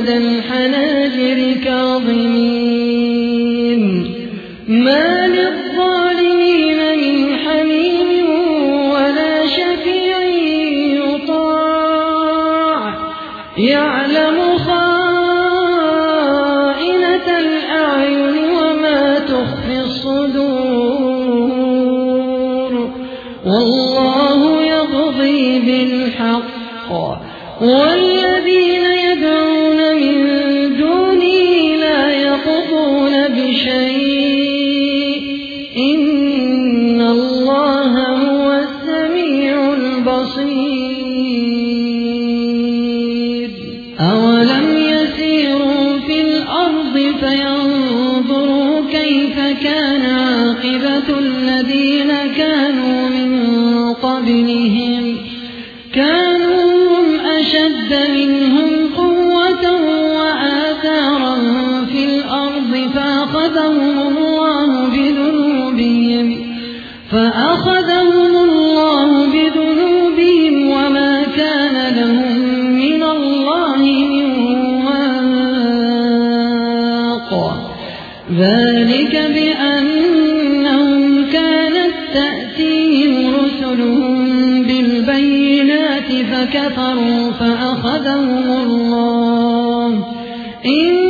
لدى الحناجر كاظمين ما للظالمين من حميم ولا شفيع يطاع. يعلم خائنة الأعين وما تخفي الصدور. والله يقضي بالحق. والذين بشيء إن الله هو السميع البصير. أولم يسيروا في الأرض فينظروا كيف كان عاقبة الذين كانوا من قبلهم. كانوا أشد منهم قوة الأرض فأخذهم الله بذنوبهم فأخذهم الله بذنوبهم وما كان لهم من الله من واق. ذلك بأنهم كانت تأتيهم رسلهم بالبينات فكفروا فأخذهم الله. إنه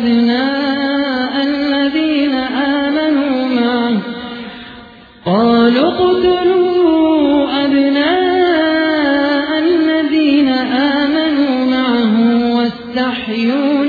أبناء الذين آمنوا معه قالوا اقتلوا أبناء الذين آمنوا معه واستحيوا